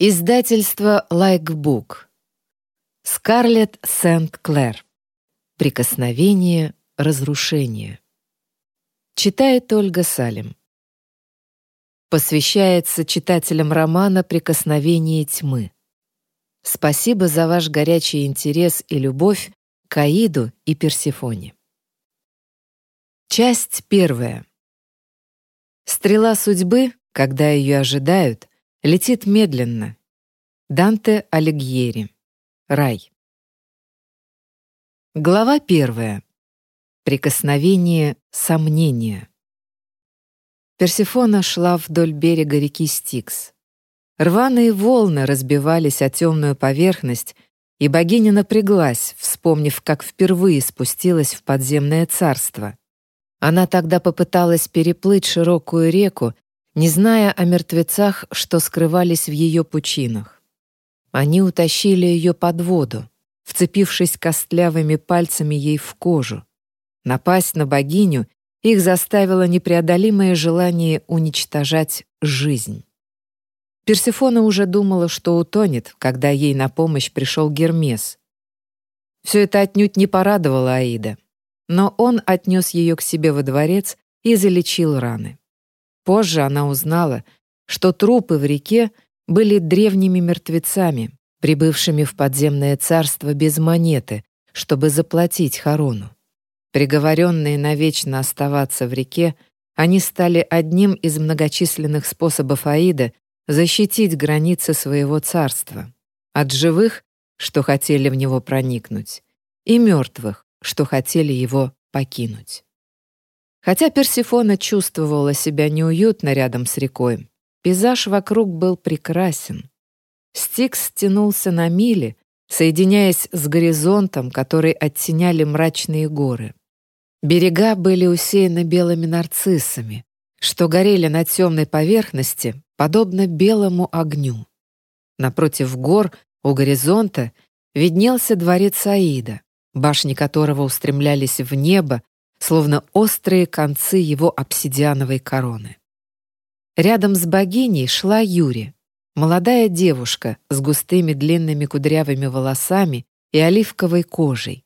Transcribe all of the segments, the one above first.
Издательство Лайкбук. Скарлетт Сент-Клэр. Прикосновение разрушения. Читает Ольга Салим. Посвящается читателям романа «Прикосновение тьмы». Спасибо за ваш горячий интерес и любовь к Аиду и Персифоне. Часть первая. Стрела судьбы, когда ее ожидают — Летит медленно. Данте Алигьери. Рай. Глава первая. Прикосновение сомнения. Персефона шла вдоль берега реки Стикс. Рваные волны разбивались о темную поверхность, и богиня напряглась, вспомнив, как впервые спустилась в подземное царство. Она тогда попыталась переплыть широкую реку не зная о мертвецах, что скрывались в ее пучинах. Они утащили ее под воду, вцепившись костлявыми пальцами ей в кожу. Напасть на богиню их заставило непреодолимое желание уничтожать жизнь. Персефона уже думала, что утонет, когда ей на помощь пришел Гермес. Все это отнюдь не порадовало Аида, но он отнес ее к себе во дворец и залечил раны. Позже она узнала, что трупы в реке были древними мертвецами, прибывшими в подземное царство без монеты, чтобы заплатить Харону. Приговоренные навечно оставаться в реке, они стали одним из многочисленных способов Аида защитить границы своего царства от живых, что хотели в него проникнуть, и мертвых, что хотели его покинуть. Хотя Персифона чувствовала себя неуютно рядом с рекой, пейзаж вокруг был прекрасен. Стикс тянулся на мили, соединяясь с горизонтом, который оттеняли мрачные горы. Берега были усеяны белыми нарциссами, что горели на темной поверхности, подобно белому огню. Напротив гор, у горизонта, виднелся дворец Аида, башни которого устремлялись в небо, словно острые концы его обсидиановой короны. Рядом с богиней шла Юри, молодая девушка с густыми длинными кудрявыми волосами и оливковой кожей.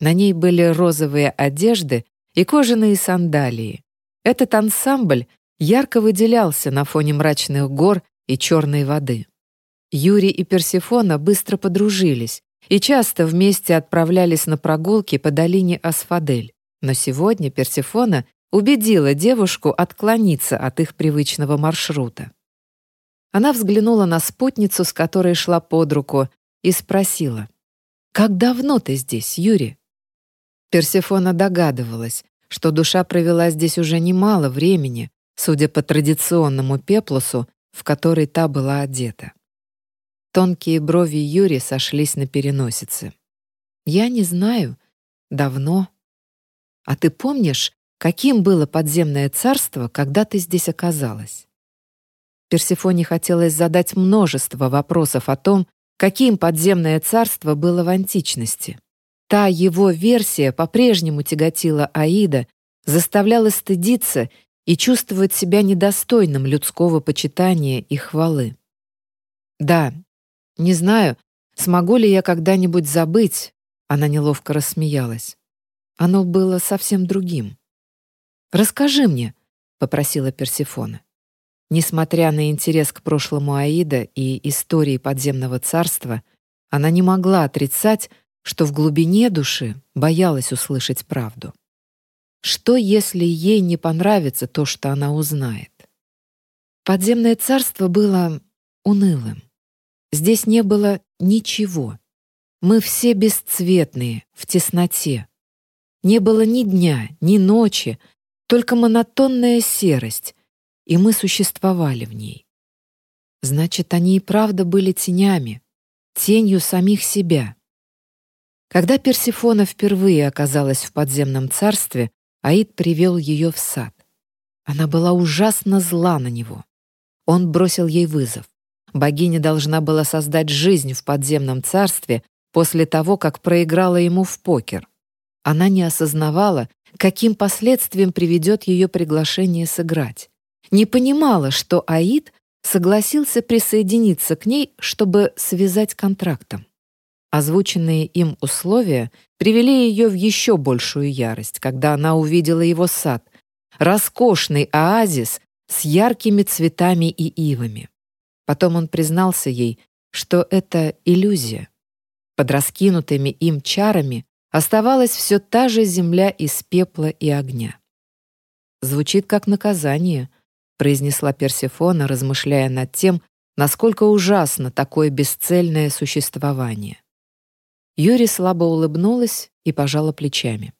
На ней были розовые одежды и кожаные сандалии. Этот ансамбль ярко выделялся на фоне мрачных гор и черной воды. Юрий и Персефона быстро подружились и часто вместе отправлялись на прогулки по долине Асфадель. Но сегодня Персефона убедила девушку отклониться от их привычного маршрута. Она взглянула на спутницу, с которой шла под руку, и спросила, «Как давно ты здесь, Юрий?» Персефона догадывалась, что душа провела здесь уже немало времени, судя по традиционному пеплосу, в который та была одета. Тонкие брови Юри сошлись на переносице. «Я не знаю. Давно. А ты помнишь, каким было подземное царство, когда ты здесь оказалась?» Персефоне хотелось задать множество вопросов о том, каким подземное царство было в античности. Та его версия по-прежнему тяготила Аида, заставляла стыдиться и чувствовать себя недостойным людского почитания и хвалы. «Да, не знаю, смогу ли я когда-нибудь забыть», она неловко рассмеялась. Оно было совсем другим. «Расскажи мне», — попросила Персифона. Несмотря на интерес к прошлому Аида и истории подземного царства, она не могла отрицать, что в глубине души боялась услышать правду. Что, если ей не понравится то, что она узнает? Подземное царство было унылым. Здесь не было ничего. Мы все бесцветные, в тесноте. Не было ни дня, ни ночи, только монотонная серость, и мы существовали в ней. Значит, они и правда были тенями, тенью самих себя. Когда Персифона впервые оказалась в подземном царстве, Аид привел ее в сад. Она была ужасно зла на него. Он бросил ей вызов. Богиня должна была создать жизнь в подземном царстве после того, как проиграла ему в покер. Она не осознавала, каким последствиям приведет ее приглашение сыграть. Не понимала, что Аид согласился присоединиться к ней, чтобы связать контрактом. Озвученные им условия привели ее в еще большую ярость, когда она увидела его сад, роскошный оазис с яркими цветами и ивами. Потом он признался ей, что это иллюзия. Под раскинутыми им чарами оставалась все та же земля из пепла и огня. «Звучит как наказание», — произнесла Персефона, размышляя над тем, насколько ужасно такое бесцельное существование. Юри слабо улыбнулась и пожала плечами.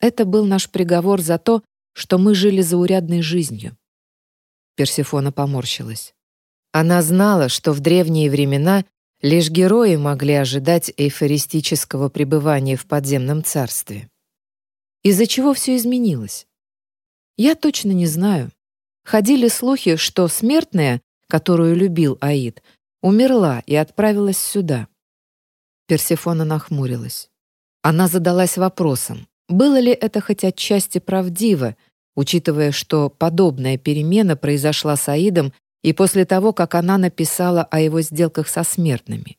Это был наш приговор за то, что мы жили заурядной жизнью. Персефона поморщилась. Она знала, что в древние времена лишь герои могли ожидать эйфористического пребывания в подземном царстве. Из-за чего все изменилось? Я точно не знаю. Ходили слухи, что смертная, которую любил Аид, умерла и отправилась сюда. Персефона нахмурилась. Она задалась вопросом, было ли это хоть отчасти правдиво, учитывая, что подобная перемена произошла с Аидом и после того, как она написала о его сделках со смертными.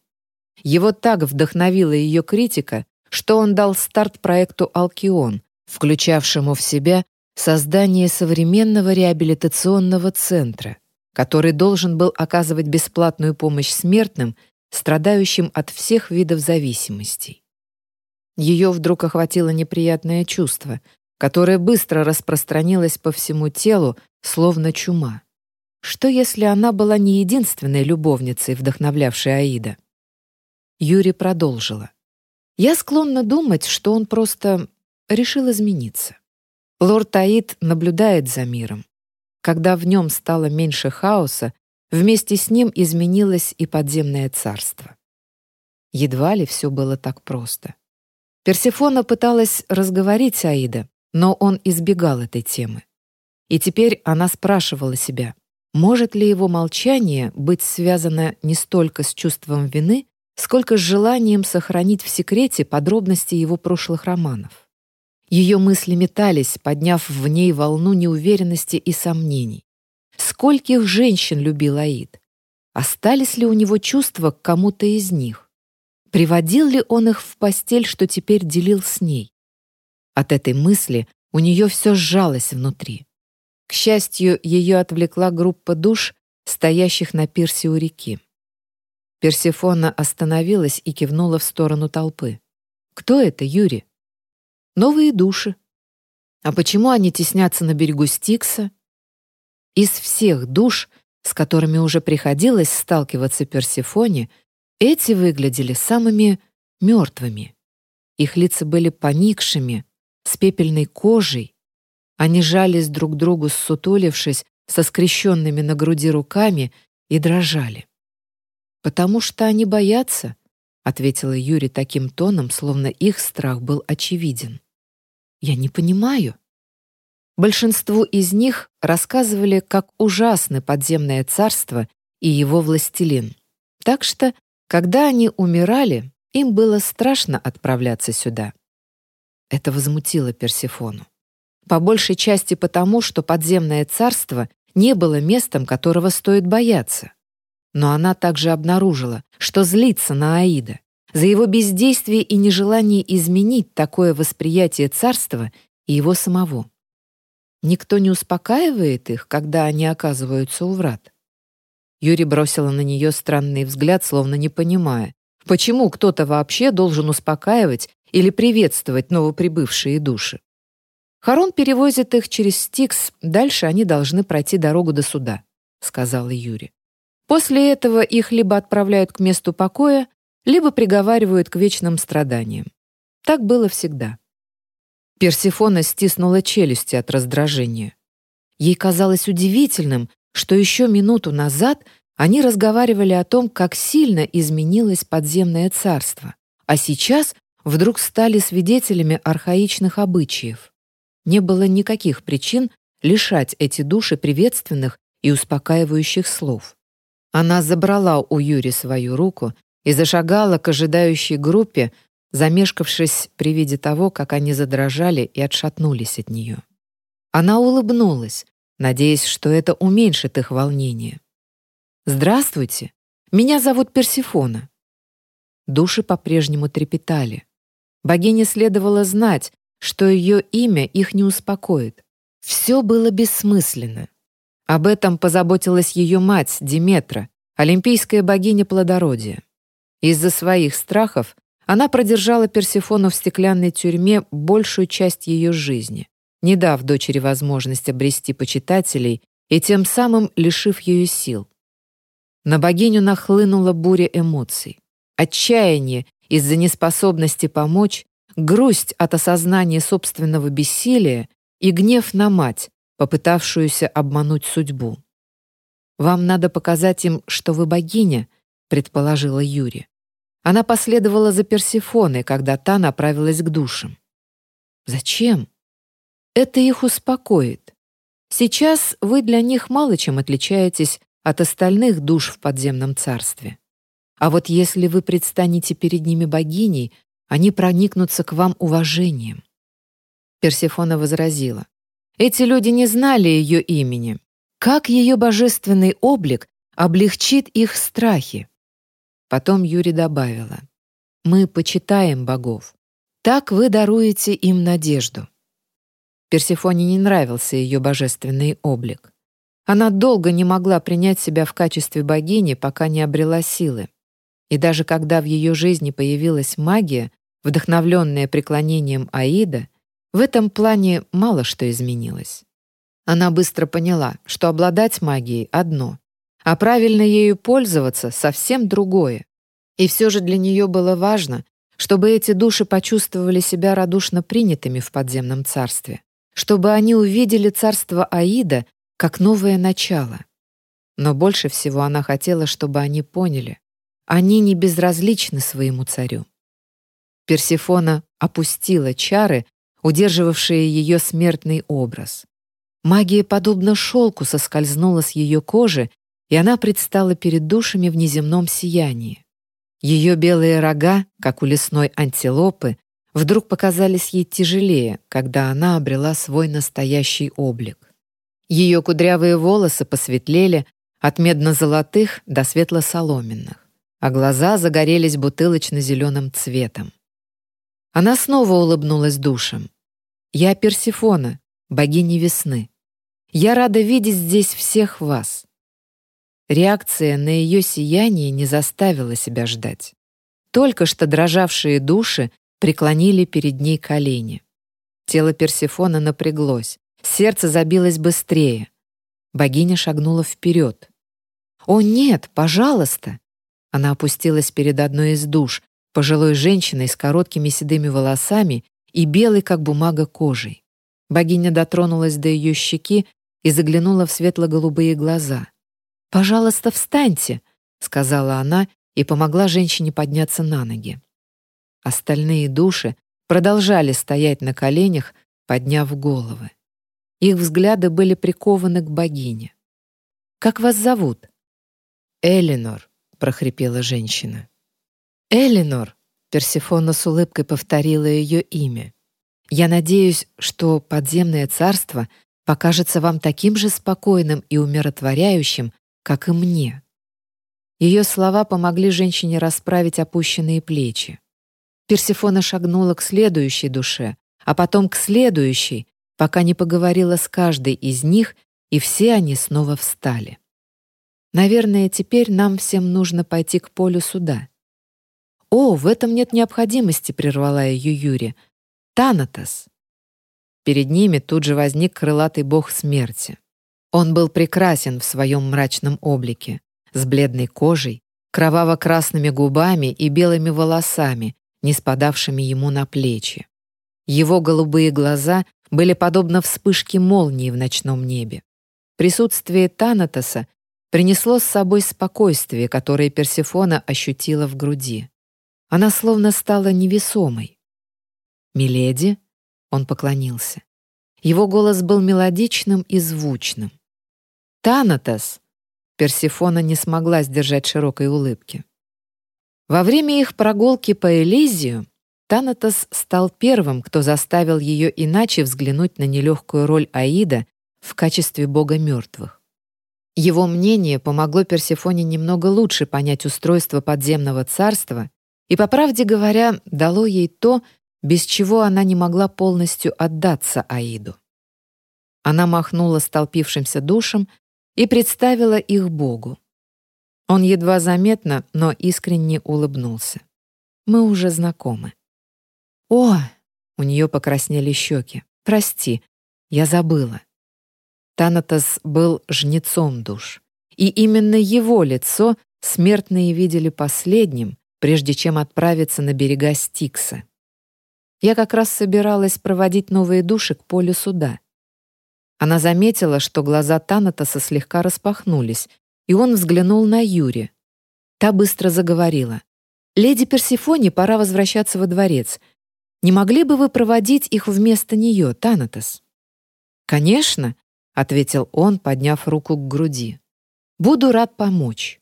Его так вдохновила ее критика, что он дал старт проекту «Алкион», включавшему в себя создание современного реабилитационного центра, который должен был оказывать бесплатную помощь смертным, страдающим от всех видов зависимостей. Ее вдруг охватило неприятное чувство, которое быстро распространилось по всему телу, словно чума. Что если она была не единственной любовницей, вдохновлявшей Аида? Юри продолжила. Я склонна думать, что он просто решил измениться. Лорд Аид наблюдает за миром. Когда в нем стало меньше хаоса, вместе с ним изменилось и подземное царство. Едва ли все было так просто. Персефона пыталась разговорить Аида, но он избегал этой темы. И теперь она спрашивала себя, может ли его молчание быть связано не столько с чувством вины, сколько с желанием сохранить в секрете подробности его прошлых романов. Ее мысли метались, подняв в ней волну неуверенности и сомнений. Скольких женщин любил Аид? Остались ли у него чувства к кому-то из них? Приводил ли он их в постель, что теперь делил с ней? От этой мысли у нее все сжалось внутри. К счастью, ее отвлекла группа душ, стоящих на пирсе у реки. Персефона остановилась и кивнула в сторону толпы. «Кто это, Юрий?» Новые души. А почему они теснятся на берегу Стикса? Из всех душ, с которыми уже приходилось сталкиваться Персефоне, эти выглядели самыми мертвыми. Их лица были поникшими, с пепельной кожей. Они жались друг другу, ссутулившись, со скрещенными на груди руками и дрожали. «Потому что они боятся», — ответила Юрий таким тоном, словно их страх был очевиден. Я не понимаю. Большинству из них рассказывали, как ужасны подземное царство и его властелин. Так что, когда они умирали, им было страшно отправляться сюда. Это возмутило Персефону. По большей части потому, что подземное царство не было местом, которого стоит бояться. Но она также обнаружила, что злится на Аида, за его бездействие и нежелание изменить такое восприятие царства и его самого. Никто не успокаивает их, когда они оказываются у врат. Юри бросила на нее странный взгляд, словно не понимая, почему кто-то вообще должен успокаивать или приветствовать новоприбывшие души. Харон перевозит их через Стикс, дальше они должны пройти дорогу до суда, сказала Юри. После этого их либо отправляют к месту покоя, либо приговаривают к вечным страданиям. Так было всегда. Персифона стиснула челюсти от раздражения. Ей казалось удивительным, что еще минуту назад они разговаривали о том, как сильно изменилось подземное царство, а сейчас вдруг стали свидетелями архаичных обычаев. Не было никаких причин лишать эти души приветственных и успокаивающих слов. Она забрала у Юри свою руку и зашагала к ожидающей группе, замешкавшись при виде того, как они задрожали и отшатнулись от нее. Она улыбнулась, надеясь, что это уменьшит их волнение. «Здравствуйте, меня зовут Персифона». Души по-прежнему трепетали. Богине следовало знать, что ее имя их не успокоит. Все было бессмысленно. Об этом позаботилась ее мать, Диметра, олимпийская богиня плодородия. Из-за своих страхов она продержала Персифону в стеклянной тюрьме большую часть ее жизни, не дав дочери возможность обрести почитателей и тем самым лишив ее сил. На богиню нахлынула буря эмоций. Отчаяние из-за неспособности помочь, грусть от осознания собственного бессилия и гнев на мать, попытавшуюся обмануть судьбу. «Вам надо показать им, что вы богиня», — предположила Юрия. Она последовала за Персифоной, когда та направилась к душам. «Зачем?» «Это их успокоит. Сейчас вы для них мало чем отличаетесь от остальных душ в подземном царстве. А вот если вы предстанете перед ними богиней, они проникнутся к вам уважением. Персефона возразила. Эти люди не знали ее имени. Как ее божественный облик облегчит их страхи? Потом Юри добавила. Мы почитаем богов. Так вы даруете им надежду. Персефоне не нравился ее божественный облик. Она долго не могла принять себя в качестве богини, пока не обрела силы. И даже когда в ее жизни появилась магия, вдохновленная преклонением Аида, в этом плане мало что изменилось. Она быстро поняла, что обладать магией — одно, а правильно ею пользоваться — совсем другое. И все же для нее было важно, чтобы эти души почувствовали себя радушно принятыми в подземном царстве, чтобы они увидели царство Аида как новое начало. Но больше всего она хотела, чтобы они поняли, они не безразличны своему царю. Персифона опустила чары, удерживавшие ее смертный образ. Магия, подобно шелку, соскользнула с ее кожи, и она предстала перед душами в неземном сиянии. Ее белые рога, как у лесной антилопы, вдруг показались ей тяжелее, когда она обрела свой настоящий облик. Ее кудрявые волосы посветлели от медно-золотых до светло-соломенных а глаза загорелись бутылочно-зеленым цветом. Она снова улыбнулась душем. «Я Персифона, богиня весны. Я рада видеть здесь всех вас». Реакция на ее сияние не заставила себя ждать. Только что дрожавшие души преклонили перед ней колени. Тело Персифона напряглось, сердце забилось быстрее. Богиня шагнула вперед. «О нет, пожалуйста! Она опустилась перед одной из душ, пожилой женщиной с короткими седыми волосами и белой, как бумага, кожей. Богиня дотронулась до ее щеки и заглянула в светло-голубые глаза. «Пожалуйста, встаньте», — сказала она и помогла женщине подняться на ноги. Остальные души продолжали стоять на коленях, подняв головы. Их взгляды были прикованы к богине. «Как вас зовут?» «Элинор», — прохрипела женщина. «Элинор!» — Персифона с улыбкой повторила ее имя. «Я надеюсь, что подземное царство покажется вам таким же спокойным и умиротворяющим, как и мне». Ее слова помогли женщине расправить опущенные плечи. Персифона шагнула к следующей душе, а потом к следующей, пока не поговорила с каждой из них, и все они снова встали. Наверное, теперь нам всем нужно пойти к полю суда. О, в этом нет необходимости, прервала ее Юри. Танатос. Перед ними тут же возник крылатый бог смерти. Он был прекрасен в своем мрачном облике, с бледной кожей, кроваво-красными губами и белыми волосами, не спадавшими ему на плечи. Его голубые глаза были подобно вспышке молнии в ночном небе. Присутствие Танатоса принесло с собой спокойствие, которое Персефона ощутила в груди. Она словно стала невесомой. «Миледи?» — он поклонился. Его голос был мелодичным и звучным. «Танатос!» — Персефона не смогла сдержать широкой улыбки. Во время их прогулки по Элизию Танатос стал первым, кто заставил ее иначе взглянуть на нелегкую роль Аида в качестве бога мертвых. Его мнение помогло Персефоне немного лучше понять устройство подземного царства и, по правде говоря, дало ей то, без чего она не могла полностью отдаться Аиду. Она махнула столпившимся душам и представила их Богу. Он едва заметно, но искренне улыбнулся. «Мы уже знакомы». «О!» — у нее покраснели щеки. «Прости, я забыла». Танатос был жнецом душ, и именно его лицо смертные видели последним, прежде чем отправиться на берега Стикса. Я как раз собиралась проводить новые души к полю суда. Она заметила, что глаза Танатоса слегка распахнулись, и он взглянул на Юри. Та быстро заговорила. «Леди Персифоне пора возвращаться во дворец. Не могли бы вы проводить их вместо нее, Танатос?» «Конечно», ответил он, подняв руку к груди. Буду рад помочь.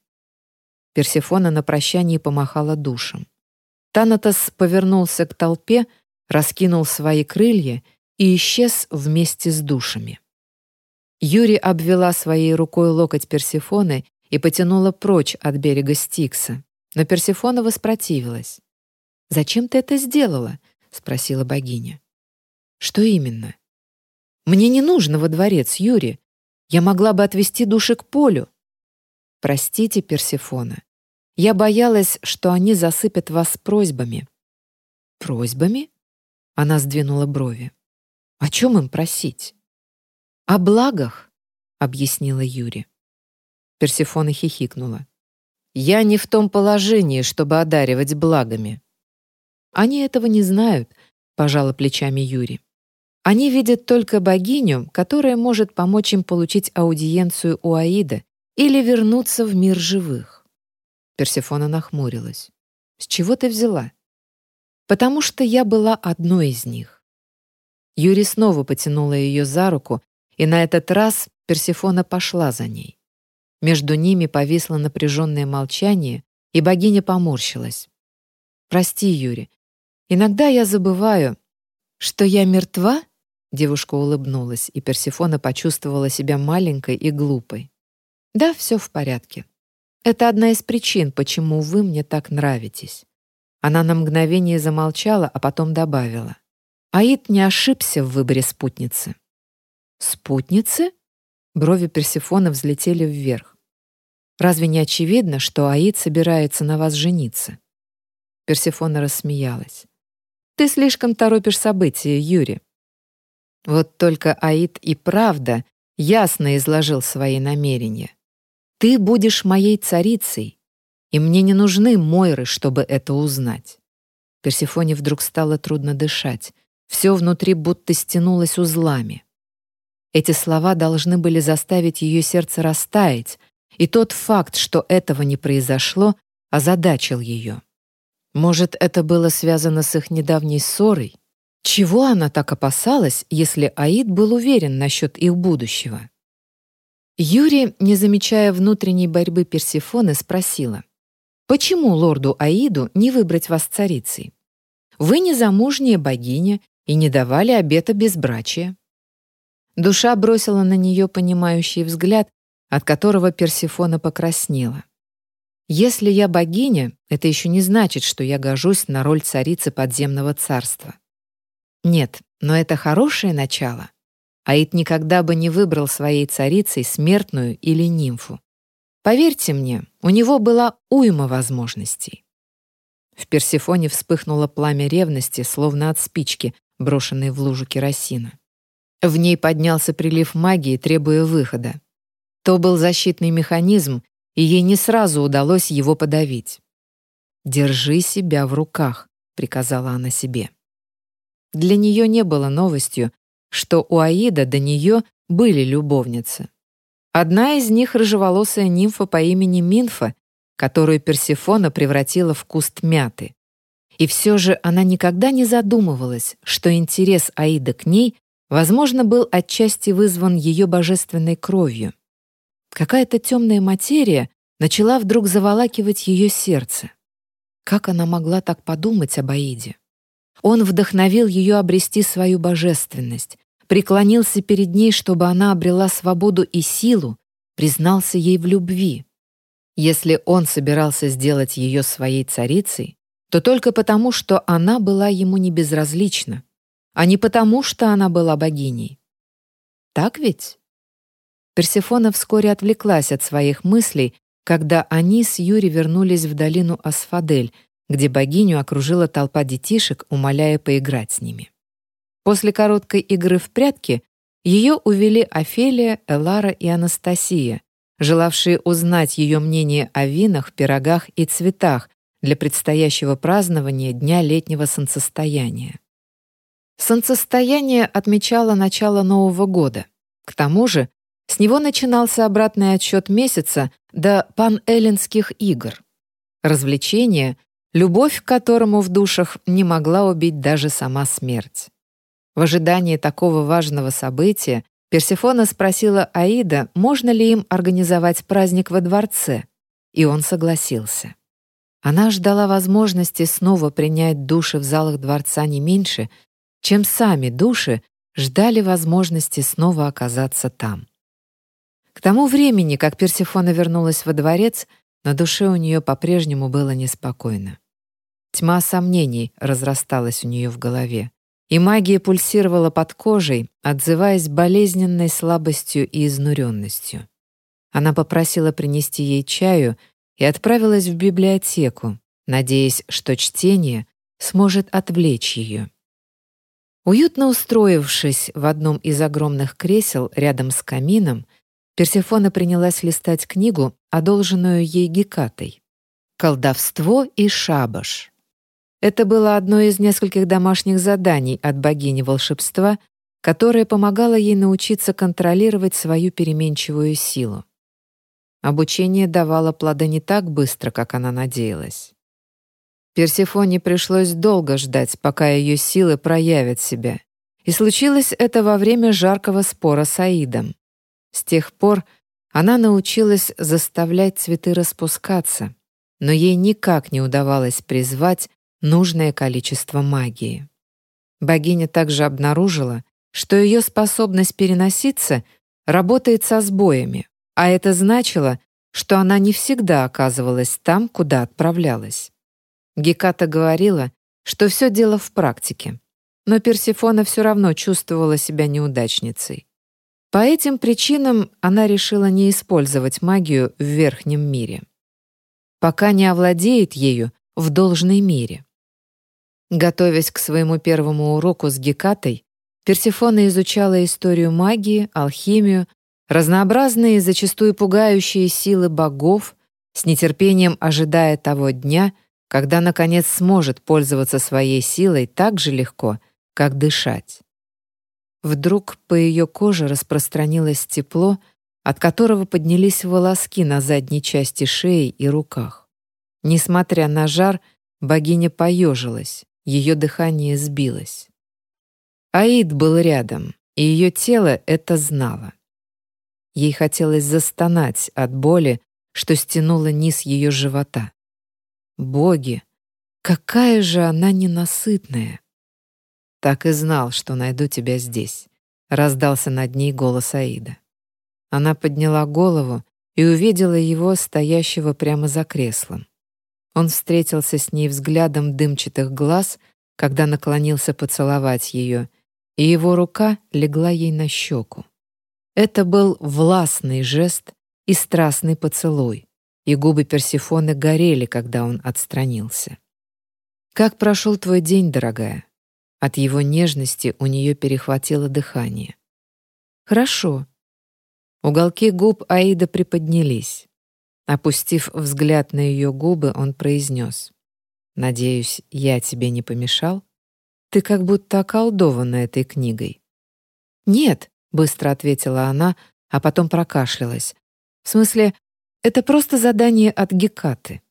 Персефона на прощании помахала душем. Танатос повернулся к толпе, раскинул свои крылья и исчез вместе с душами. Юри обвела своей рукой локоть Персефоны и потянула прочь от берега Стикса, но Персефона воспротивилась. «Зачем ты это сделала?» — спросила богиня. «Что именно?» Мне не нужно во дворец, Юрий. Я могла бы отвести души к полю. Простите, Персефона. Я боялась, что они засыпят вас просьбами. Просьбами? Она сдвинула брови. О чем им просить? О благах, объяснила Юри. Персефона хихикнула. Я не в том положении, чтобы одаривать благами. Они этого не знают, пожала плечами Юри. Они видят только богиню, которая может помочь им получить аудиенцию у Аида или вернуться в мир живых. Персефона нахмурилась. «С чего ты взяла?» «Потому что я была одной из них». Юри снова потянула ее за руку, и на этот раз Персефона пошла за ней. Между ними повисло напряженное молчание, и богиня поморщилась. «Прости, Юри, иногда я забываю, что я мертва Девушка улыбнулась, и Персефона почувствовала себя маленькой и глупой. «Да, все в порядке. Это одна из причин, почему вы мне так нравитесь». Она на мгновение замолчала, а потом добавила. Аид не ошибся в выборе спутницы. «Спутницы?» Брови Персефона взлетели вверх. «Разве не очевидно, что Аид собирается на вас жениться?» Персефона рассмеялась. «Ты слишком торопишь события, Юрий. Вот только Аид и правда ясно изложил свои намерения. «Ты будешь моей царицей, и мне не нужны Мойры, чтобы это узнать». Персефоне вдруг стало трудно дышать. Все внутри будто стянулось узлами. Эти слова должны были заставить ее сердце растаять, и тот факт, что этого не произошло, озадачил ее. Может, это было связано с их недавней ссорой? Чего она так опасалась, если Аид был уверен насчет их будущего? Юрий, не замечая внутренней борьбы Персефоны, спросила, «Почему лорду Аиду не выбрать вас царицей? Вы незамужняя богиня и не давали обета безбрачия». Душа бросила на нее понимающий взгляд, от которого Персефона покраснела. «Если я богиня, это еще не значит, что я гожусь на роль царицы подземного царства. Нет, но это хорошее начало. Аид никогда бы не выбрал своей царицей смертную или нимфу. Поверьте мне, у него была уйма возможностей. В Персефоне вспыхнуло пламя ревности, словно от спички, брошенной в лужу керосина. В ней поднялся прилив магии, требуя выхода. То был защитный механизм, и ей не сразу удалось его подавить. «Держи себя в руках», — приказала она себе. Для нее не было новостью, что у Аида до нее были любовницы. Одна из них — рыжеволосая нимфа по имени Минфа, которую Персифона превратила в куст мяты. И все же она никогда не задумывалась, что интерес Аида к ней, возможно, был отчасти вызван ее божественной кровью. Какая-то темная материя начала вдруг заволакивать ее сердце. Как она могла так подумать об Аиде? Он вдохновил ее обрести свою божественность, преклонился перед ней, чтобы она обрела свободу и силу, признался ей в любви. Если он собирался сделать ее своей царицей, то только потому, что она была ему не безразлична, а не потому, что она была богиней. Так ведь? Персефона вскоре отвлеклась от своих мыслей, когда они с Юри вернулись в долину Асфадель, где богиню окружила толпа детишек, умоляя поиграть с ними. После короткой игры в прятки ее увели Офелия, Элара и Анастасия, желавшие узнать ее мнение о винах, пирогах и цветах для предстоящего празднования Дня летнего солнцестояния. Солнцестояние отмечало начало Нового года. К тому же с него начинался обратный отсчет месяца до панэллинских игр. Развлечение, любовь к которому в душах не могла убить даже сама смерть. В ожидании такого важного события Персефона спросила Аида, можно ли им организовать праздник во дворце, и он согласился. Она ждала возможности снова принять души в залах дворца не меньше, чем сами души ждали возможности снова оказаться там. К тому времени, как Персефона вернулась во дворец, на душе у нее по-прежнему было неспокойно. Тьма сомнений разрасталась у нее в голове, и магия пульсировала под кожей, отзываясь болезненной слабостью и изнуренностью. Она попросила принести ей чаю и отправилась в библиотеку, надеясь, что чтение сможет отвлечь ее. Уютно устроившись в одном из огромных кресел рядом с камином, Персефона принялась листать книгу, одолженную ей Гекатой. «Колдовство и шабаш». Это было одно из нескольких домашних заданий от богини волшебства, которое помогало ей научиться контролировать свою переменчивую силу. Обучение давало плоды не так быстро, как она надеялась. Персефоне пришлось долго ждать, пока ее силы проявят себя. И случилось это во время жаркого спора с Аидом. С тех пор она научилась заставлять цветы распускаться, но ей никак не удавалось призвать нужное количество магии. Богиня также обнаружила, что ее способность переноситься работает со сбоями, а это значило, что она не всегда оказывалась там, куда отправлялась. Геката говорила, что все дело в практике, но Персефона все равно чувствовала себя неудачницей. По этим причинам она решила не использовать магию в верхнем мире. Пока не овладеет ею в должной мере. Готовясь к своему первому уроку с Гекатой, Персефона изучала историю магии, алхимию, разнообразные, зачастую пугающие силы богов, с нетерпением ожидая того дня, когда, наконец, сможет пользоваться своей силой так же легко, как дышать. Вдруг по ее коже распространилось тепло, от которого поднялись волоски на задней части шеи и руках. Несмотря на жар, богиня поежилась, ее дыхание сбилось. Аид был рядом, и ее тело это знало. Ей хотелось застонать от боли, что стянуло низ ее живота. Боги, какая же она ненасытная! Так и знал, что найду тебя здесь», — раздался над ней голос Аида. Она подняла голову и увидела его, стоящего прямо за креслом. Он встретился с ней взглядом дымчатых глаз, когда наклонился поцеловать ее, и его рука легла ей на щеку. Это был властный жест и страстный поцелуй, и губы Персифоны горели, когда он отстранился. «Как прошел твой день, дорогая?» От его нежности у нее перехватило дыхание. «Хорошо». Уголки губ Аида приподнялись. Опустив взгляд на ее губы, он произнес. «Надеюсь, я тебе не помешал? Ты как будто околдована этой книгой». «Нет», — быстро ответила она, а потом прокашлялась. «В смысле, это просто задание от Гекаты».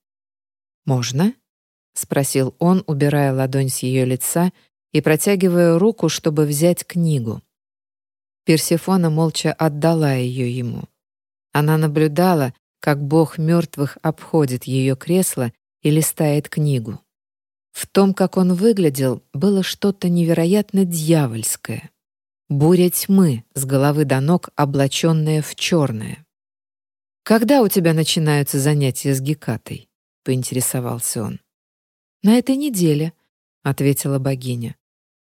«Можно?» — спросил он, убирая ладонь с ее лица и протягивая руку, чтобы взять книгу. Персефона молча отдала ее ему. Она наблюдала, как бог мертвых обходит ее кресло и листает книгу. В том, как он выглядел, было что-то невероятно дьявольское. Буря тьмы, с головы до ног облаченная в черное. «Когда у тебя начинаются занятия с Гекатой?» — поинтересовался он. «На этой неделе», — ответила богиня.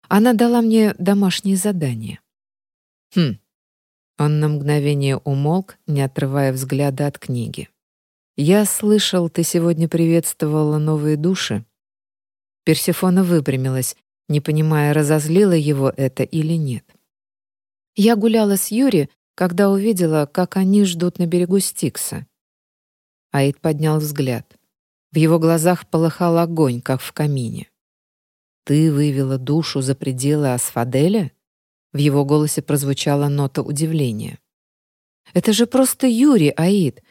«Она дала мне домашнее задание». «Хм». Он на мгновение умолк, не отрывая взгляда от книги. «Я слышал, ты сегодня приветствовала новые души?» Персефона выпрямилась, не понимая, разозлило его это или нет. «Я гуляла с Юри, когда увидела, как они ждут на берегу Стикса». Аид поднял взгляд. В его глазах полыхал огонь, как в камине. «Ты вывела душу за пределы Асфаделя?» В его голосе прозвучала нота удивления. «Это же просто Юрий, Аид.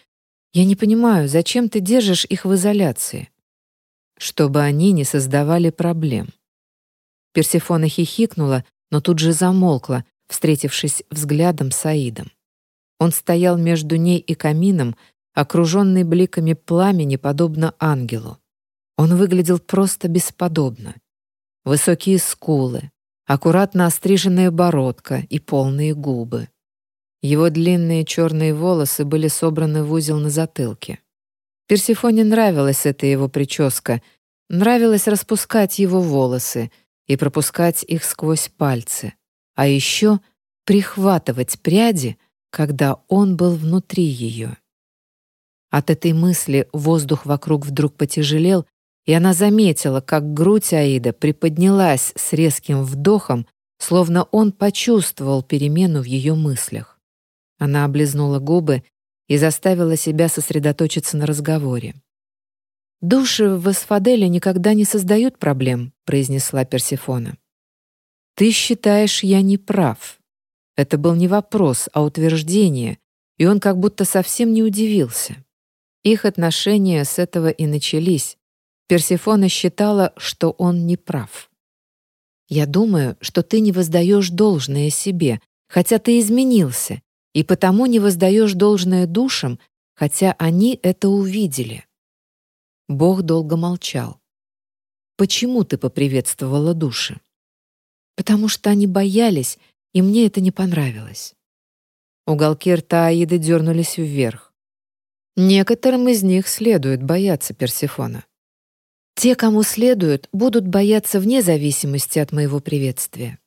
Я не понимаю, зачем ты держишь их в изоляции?» «Чтобы они не создавали проблем». Персефона хихикнула, но тут же замолкла, встретившись взглядом с Аидом. Он стоял между ней и камином, окруженный бликами пламени, подобно ангелу. Он выглядел просто бесподобно. Высокие скулы, аккуратно остриженная бородка и полные губы. Его длинные черные волосы были собраны в узел на затылке. Персифоне нравилась эта его прическа, нравилось распускать его волосы и пропускать их сквозь пальцы, а еще прихватывать пряди, когда он был внутри ее. От этой мысли воздух вокруг вдруг потяжелел, и она заметила, как грудь Аида приподнялась с резким вдохом, словно он почувствовал перемену в ее мыслях. Она облизнула губы и заставила себя сосредоточиться на разговоре. «Души в Асфаделе никогда не создают проблем», — произнесла Персифона. «Ты считаешь, я не прав?» Это был не вопрос, а утверждение, и он как будто совсем не удивился. Их отношения с этого и начались. Персефона считала, что он не прав. «Я думаю, что ты не воздаешь должное себе, хотя ты изменился, и потому не воздаешь должное душам, хотя они это увидели». Бог долго молчал. «Почему ты поприветствовала души?» «Потому что они боялись, и мне это не понравилось». Уголки рта Аиды дернулись вверх. Некоторым из них следует бояться Персефона. Те, кому следует, будут бояться вне зависимости от моего приветствия.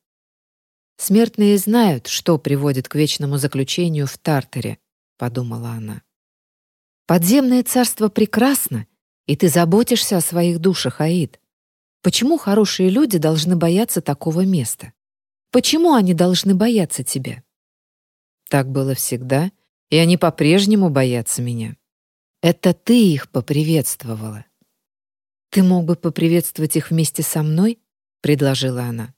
Смертные знают, что приводит к вечному заключению в Тартаре, подумала она. Подземное царство прекрасно, и ты заботишься о своих душах, Аид. Почему хорошие люди должны бояться такого места? Почему они должны бояться тебя? Так было всегда, и они по-прежнему боятся меня. Это ты их поприветствовала. Ты мог бы поприветствовать их вместе со мной? предложила она.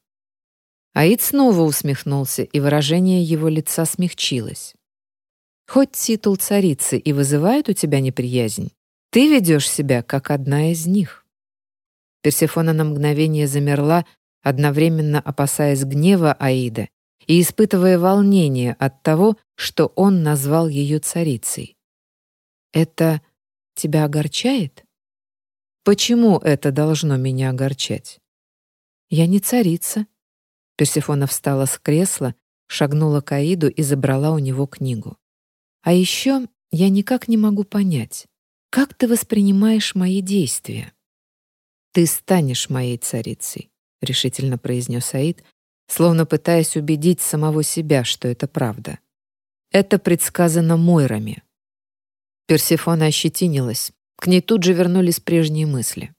Аид снова усмехнулся, и выражение его лица смягчилось. Хоть титул царицы и вызывает у тебя неприязнь, ты ведешь себя как одна из них. Персефона на мгновение замерла, одновременно опасаясь гнева Аида и испытывая волнение от того, что он назвал ее царицей. «Это тебя огорчает?» «Почему это должно меня огорчать?» «Я не царица». Персефона встала с кресла, шагнула к Аиду и забрала у него книгу. «А еще я никак не могу понять, как ты воспринимаешь мои действия?» «Ты станешь моей царицей», — решительно произнес Аид, словно пытаясь убедить самого себя, что это правда. Это предсказано Мойрами. Персефона ощетинилась. К ней тут же вернулись прежние мысли.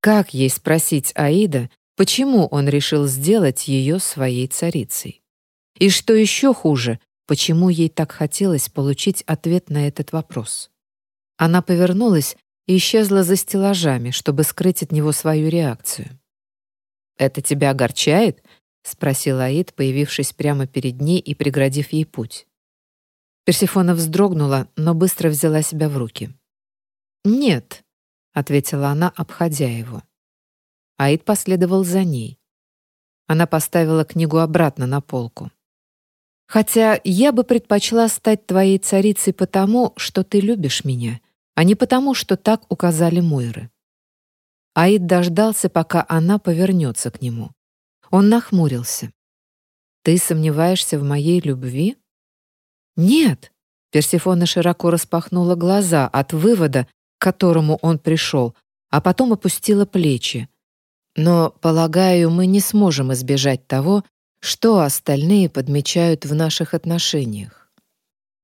Как ей спросить Аида, почему он решил сделать ее своей царицей? И что еще хуже, почему ей так хотелось получить ответ на этот вопрос? Она повернулась и исчезла за стеллажами, чтобы скрыть от него свою реакцию. «Это тебя огорчает?» — спросил Аид, появившись прямо перед ней и преградив ей путь. Персифона вздрогнула, но быстро взяла себя в руки. «Нет», — ответила она, обходя его. Аид последовал за ней. Она поставила книгу обратно на полку. «Хотя я бы предпочла стать твоей царицей потому, что ты любишь меня, а не потому, что так указали Мойры». Аид дождался, пока она повернется к нему. Он нахмурился. «Ты сомневаешься в моей любви?» «Нет», — Персифона широко распахнула глаза от вывода, к которому он пришел, а потом опустила плечи. Но, полагаю, мы не сможем избежать того, что остальные подмечают в наших отношениях.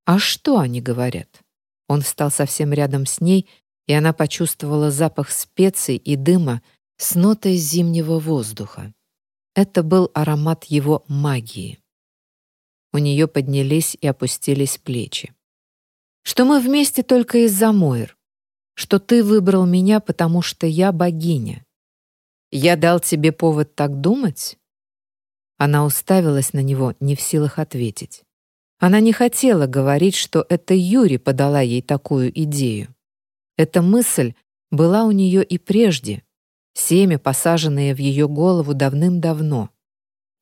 А что они говорят? Он встал совсем рядом с ней, и она почувствовала запах специй и дыма с нотой зимнего воздуха. Это был аромат его магии. У нее поднялись и опустились плечи. Что мы вместе только из-за Мойр. Что ты выбрал меня, потому что я богиня. Я дал тебе повод так думать? Она уставилась на него, не в силах ответить. Она не хотела говорить, что это Юри подала ей такую идею. Эта мысль была у нее и прежде, семя, посаженное в ее голову давным-давно.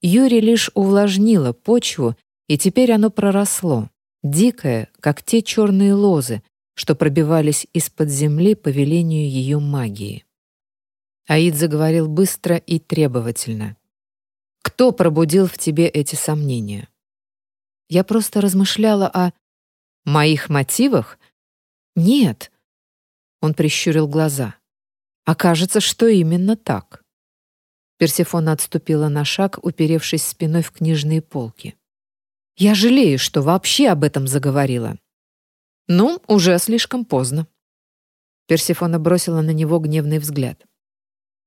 Юри лишь увлажнила почву, и теперь оно проросло, дикое, как те черные лозы, что пробивались из-под земли по велению ее магии. Аид заговорил быстро и требовательно. «Кто пробудил в тебе эти сомнения?» Я просто размышляла о... Моих мотивах? Нет. Он прищурил глаза. Окажется, что именно так. Персефона отступила на шаг, уперевшись спиной в книжные полки. «Я жалею, что вообще об этом заговорила». «Ну, уже слишком поздно». Персефона бросила на него гневный взгляд.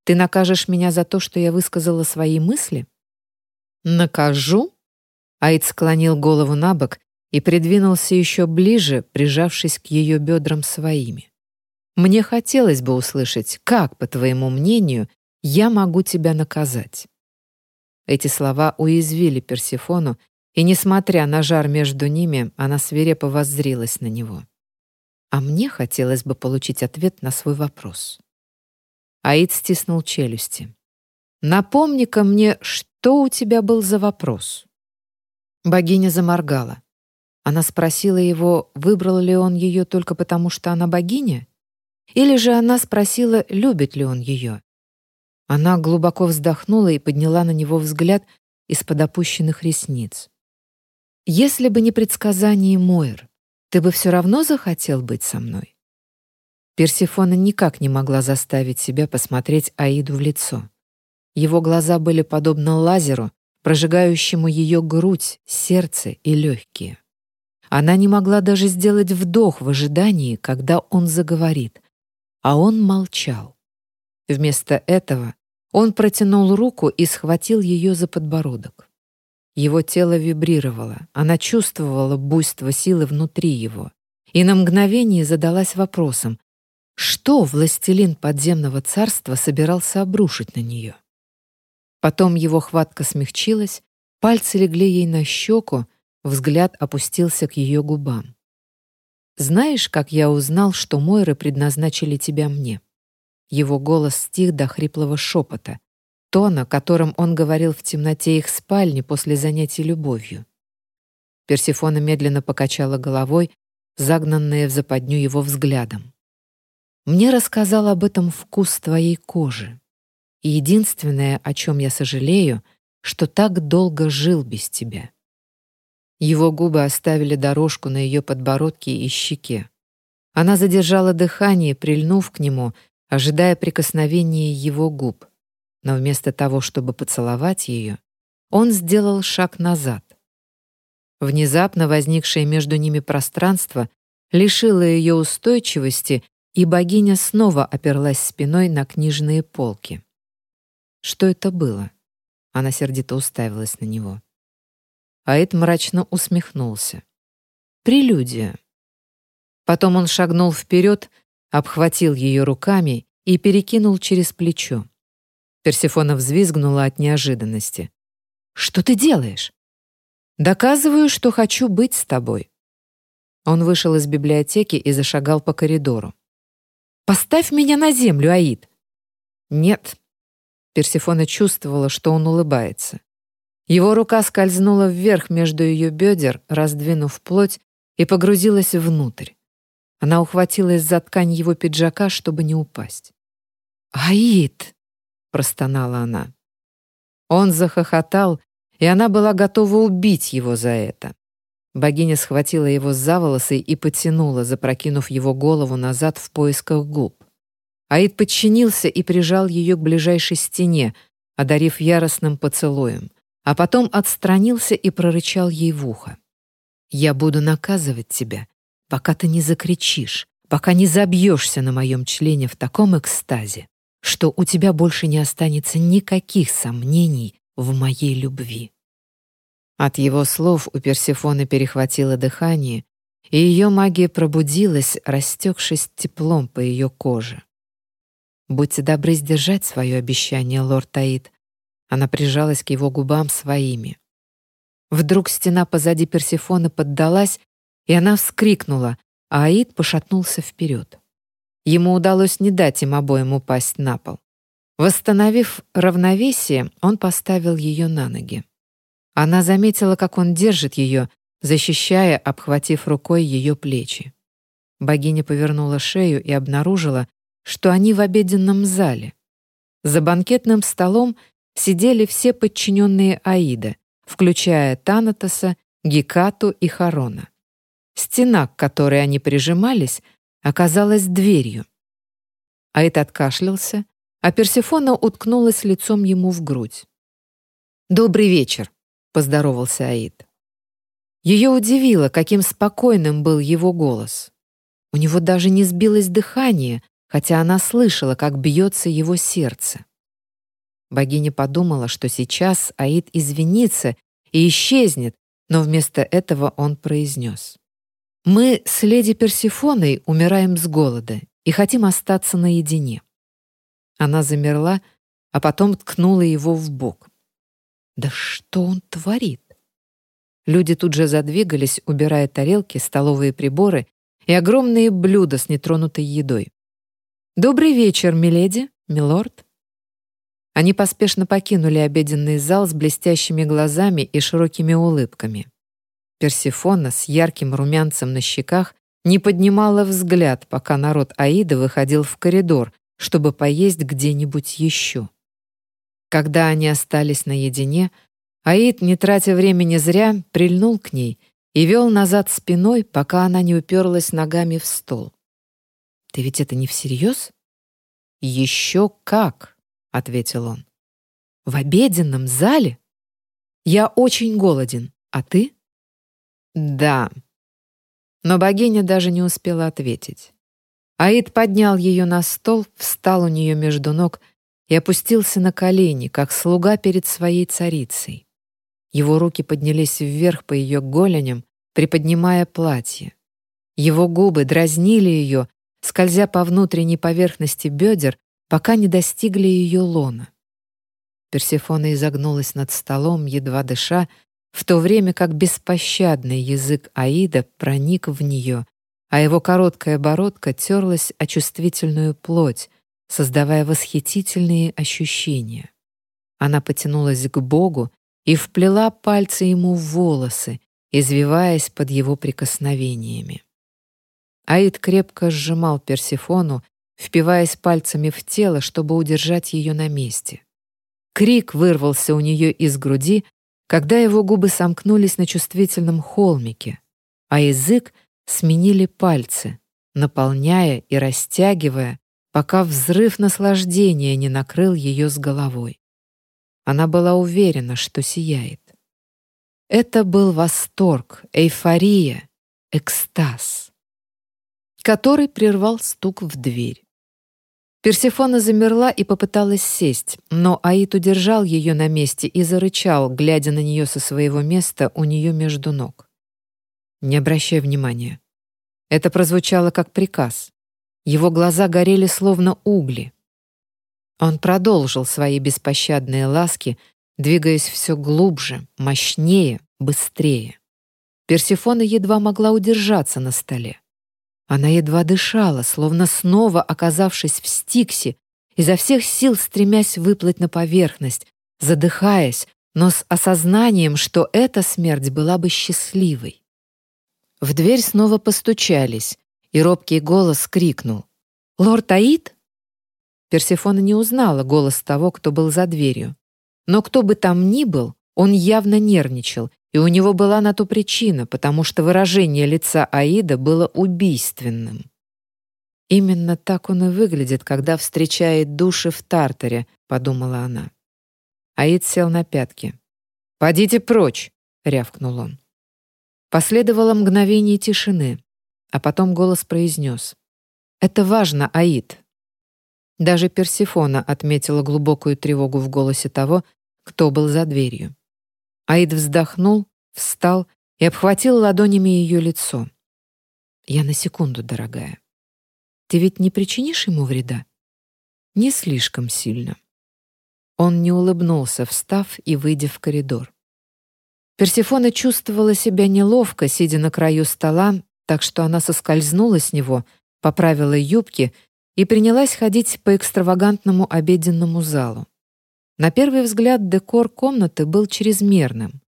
«Ты накажешь меня за то, что я высказала свои мысли?» «Накажу?» Аид склонил голову на бок и придвинулся еще ближе, прижавшись к ее бедрам своими. «Мне хотелось бы услышать, как, по твоему мнению, я могу тебя наказать». Эти слова уязвили Персифону, и, несмотря на жар между ними, она свирепо воззрилась на него. А мне хотелось бы получить ответ на свой вопрос. Аид стиснул челюсти. «Напомни-ка мне, что у тебя был за вопрос?» Богиня заморгала. Она спросила его, выбрал ли он ее только потому, что она богиня? Или же она спросила, любит ли он ее? Она глубоко вздохнула и подняла на него взгляд из-под опущенных ресниц. «Если бы не предсказание Мойр, ты бы все равно захотел быть со мной?» Персифона никак не могла заставить себя посмотреть Аиду в лицо. Его глаза были подобны лазеру, прожигающему ее грудь, сердце и легкие. Она не могла даже сделать вдох в ожидании, когда он заговорит, а он молчал. Вместо этого он протянул руку и схватил ее за подбородок. Его тело вибрировало, она чувствовала буйство силы внутри его, и на мгновение задалась вопросом, что властелин подземного царства собирался обрушить на нее. Потом его хватка смягчилась, пальцы легли ей на щеку, взгляд опустился к ее губам. «Знаешь, как я узнал, что Мойры предназначили тебя мне?» Его голос стих до хриплого шепота, тона, которым он говорил в темноте их спальни после занятий любовью. Персифона медленно покачала головой, загнанная в западню его взглядом. «Мне рассказал об этом вкус твоей кожи. И единственное, о чем я сожалею, что так долго жил без тебя. Его губы оставили дорожку на ее подбородке и щеке. Она задержала дыхание, прильнув к нему, ожидая прикосновения его губ. Но вместо того, чтобы поцеловать ее, он сделал шаг назад. Внезапно возникшее между ними пространство лишило ее устойчивости, и богиня снова оперлась спиной на книжные полки. Что это было? Она сердито уставилась на него. Аид мрачно усмехнулся. Прелюдия. Потом он шагнул вперед, обхватил ее руками и перекинул через плечо. Персефона взвизгнула от неожиданности. «Что ты делаешь?» «Доказываю, что хочу быть с тобой». Он вышел из библиотеки и зашагал по коридору. «Поставь меня на землю, Аид!» «Нет, Персифона чувствовала, что он улыбается. Его рука скользнула вверх между ее бедер, раздвинув плоть, и погрузилась внутрь. Она ухватилась за ткань его пиджака, чтобы не упасть. «Аид!» — простонала она. Он захохотал, и она была готова убить его за это. Богиня схватила его за волосы и потянула, запрокинув его голову назад в поисках губ. Аид подчинился и прижал ее к ближайшей стене, одарив яростным поцелуем, а потом отстранился и прорычал ей в ухо. «Я буду наказывать тебя, пока ты не закричишь, пока не забьешься на моем члене в таком экстазе, что у тебя больше не останется никаких сомнений в моей любви». От его слов у Персефоны перехватило дыхание, и ее магия пробудилась, растекшись теплом по ее коже. «Будьте добры сдержать свое обещание, лорд Таид». Она прижалась к его губам своими. Вдруг стена позади Персефоны поддалась, и она вскрикнула, а Аид пошатнулся вперед. Ему удалось не дать им обоим упасть на пол. Восстановив равновесие, он поставил ее на ноги. Она заметила, как он держит ее, защищая, обхватив рукой ее плечи. Богиня повернула шею и обнаружила, что они в обеденном зале. За банкетным столом сидели все подчиненные Аида, включая Танатоса, Гекату и Харона. Стена, к которой они прижимались, оказалась дверью. Аид откашлялся, а Персефона уткнулась лицом ему в грудь. «Добрый вечер», — поздоровался Аид. Ее удивило, каким спокойным был его голос. У него даже не сбилось дыхание, хотя она слышала, как бьется его сердце. Богиня подумала, что сейчас Аид извинится и исчезнет, но вместо этого он произнес. «Мы с леди Персифоной умираем с голода и хотим остаться наедине». Она замерла, а потом ткнула его в бок. Да что он творит? Люди тут же задвигались, убирая тарелки, столовые приборы и огромные блюда с нетронутой едой. «Добрый вечер, миледи, милорд». Они поспешно покинули обеденный зал с блестящими глазами и широкими улыбками. Персифона с ярким румянцем на щеках не поднимала взгляд, пока народ Аида выходил в коридор, чтобы поесть где-нибудь еще. Когда они остались наедине, Аид, не тратя времени зря, прильнул к ней и вел назад спиной, пока она не уперлась ногами в стол. «Ты ведь это не всерьез?» «Еще как!» — ответил он. «В обеденном зале? Я очень голоден, а ты?» «Да». Но богиня даже не успела ответить. Аид поднял ее на стол, встал у нее между ног — и опустился на колени, как слуга перед своей царицей. Его руки поднялись вверх по ее голеням, приподнимая платье. Его губы дразнили ее, скользя по внутренней поверхности бедер, пока не достигли ее лона. Персефона изогнулась над столом, едва дыша, в то время как беспощадный язык Аида проник в нее, а его короткая бородка терлась о чувствительную плоть, создавая восхитительные ощущения. Она потянулась к Богу и вплела пальцы ему в волосы, извиваясь под его прикосновениями. Аид крепко сжимал Персифону, впиваясь пальцами в тело, чтобы удержать ее на месте. Крик вырвался у нее из груди, когда его губы сомкнулись на чувствительном холмике, а язык сменили пальцы, наполняя и растягивая пока взрыв наслаждения не накрыл ее с головой. Она была уверена, что сияет. Это был восторг, эйфория, экстаз, который прервал стук в дверь. Персефона замерла и попыталась сесть, но Аид удержал ее на месте и зарычал, глядя на нее со своего места у нее между ног. «Не обращай внимания». Это прозвучало как приказ. Его глаза горели словно угли. Он продолжил свои беспощадные ласки, двигаясь все глубже, мощнее, быстрее. Персифона едва могла удержаться на столе. Она едва дышала, словно снова оказавшись в стиксе, изо всех сил стремясь выплыть на поверхность, задыхаясь, но с осознанием, что эта смерть была бы счастливой. В дверь снова постучались, и робкий голос крикнул. «Лорд Аид?» Персефона не узнала голос того, кто был за дверью. Но кто бы там ни был, он явно нервничал, и у него была на то причина, потому что выражение лица Аида было убийственным. «Именно так он и выглядит, когда встречает души в Тартаре», — подумала она. Аид сел на пятки. «Подите прочь!» — рявкнул он. Последовало мгновение тишины, а потом голос произнес. «Это важно, Аид». Даже Персифона отметила глубокую тревогу в голосе того, кто был за дверью. Аид вздохнул, встал и обхватил ладонями ее лицо. «Я на секунду, дорогая. Ты ведь не причинишь ему вреда?» «Не слишком сильно». Он не улыбнулся, встав и выйдя в коридор. Персифона чувствовала себя неловко, сидя на краю стола, так что она соскользнула с него, поправила юбки и принялась ходить по экстравагантному обеденному залу. На первый взгляд декор комнаты был чрезмерным.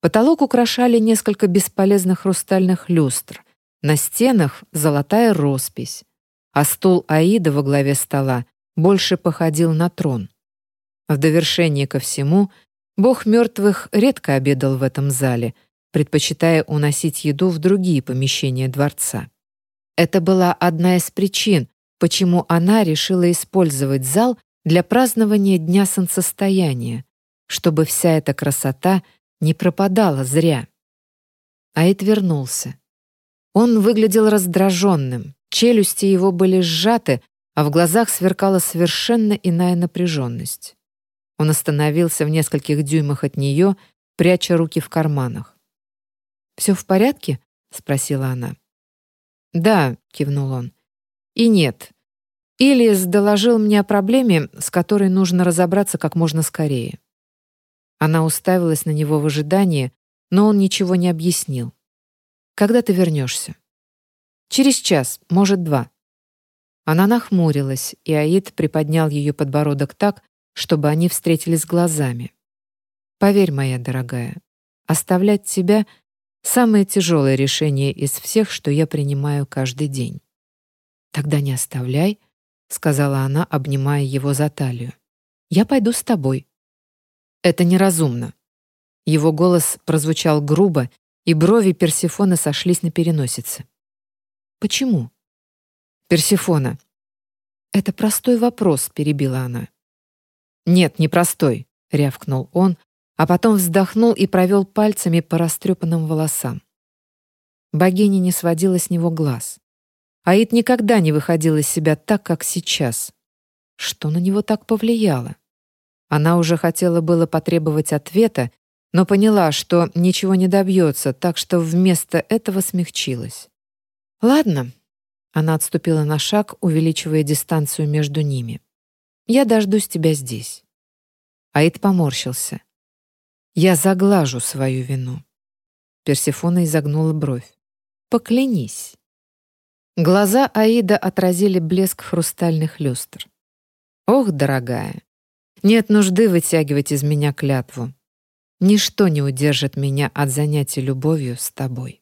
Потолок украшали несколько бесполезных хрустальных люстр, на стенах золотая роспись, а стул Аида во главе стола больше походил на трон. В довершение ко всему, бог мертвых редко обедал в этом зале, предпочитая уносить еду в другие помещения дворца. Это была одна из причин, почему она решила использовать зал для празднования Дня Солнцестояния, чтобы вся эта красота не пропадала зря. Аид вернулся. Он выглядел раздраженным, челюсти его были сжаты, а в глазах сверкала совершенно иная напряженность. Он остановился в нескольких дюймах от нее, пряча руки в карманах. «Все в порядке?» — спросила она. «Да», — кивнул он. «И нет. Ильяс доложил мне о проблеме, с которой нужно разобраться как можно скорее». Она уставилась на него в ожидании, но он ничего не объяснил. «Когда ты вернешься?» «Через час, может, два». Она нахмурилась, и Аид приподнял ее подбородок так, чтобы они встретились глазами. «Поверь, моя дорогая, оставлять тебя — самое тяжелое решение из всех, что я принимаю каждый день». «Тогда не оставляй», — сказала она, обнимая его за талию. «Я пойду с тобой». «Это неразумно». Его голос прозвучал грубо, и брови Персефоны сошлись на переносице. «Почему?» «Персефона». «Это простой вопрос», — перебила она. «Нет, непростой», — рявкнул он, а потом вздохнул и провел пальцами по растрепанным волосам. Богиня не сводила с него глаз. Аид никогда не выходил из себя так, как сейчас. Что на него так повлияло? Она уже хотела было потребовать ответа, но поняла, что ничего не добьется, так что вместо этого смягчилась. «Ладно». Она отступила на шаг, увеличивая дистанцию между ними. Я дождусь тебя здесь». Аид поморщился. «Я заглажу свою вину». Персефона изогнула бровь. «Поклянись». Глаза Аида отразили блеск хрустальных люстр. «Ох, дорогая, нет нужды вытягивать из меня клятву. Ничто не удержит меня от занятий любовью с тобой».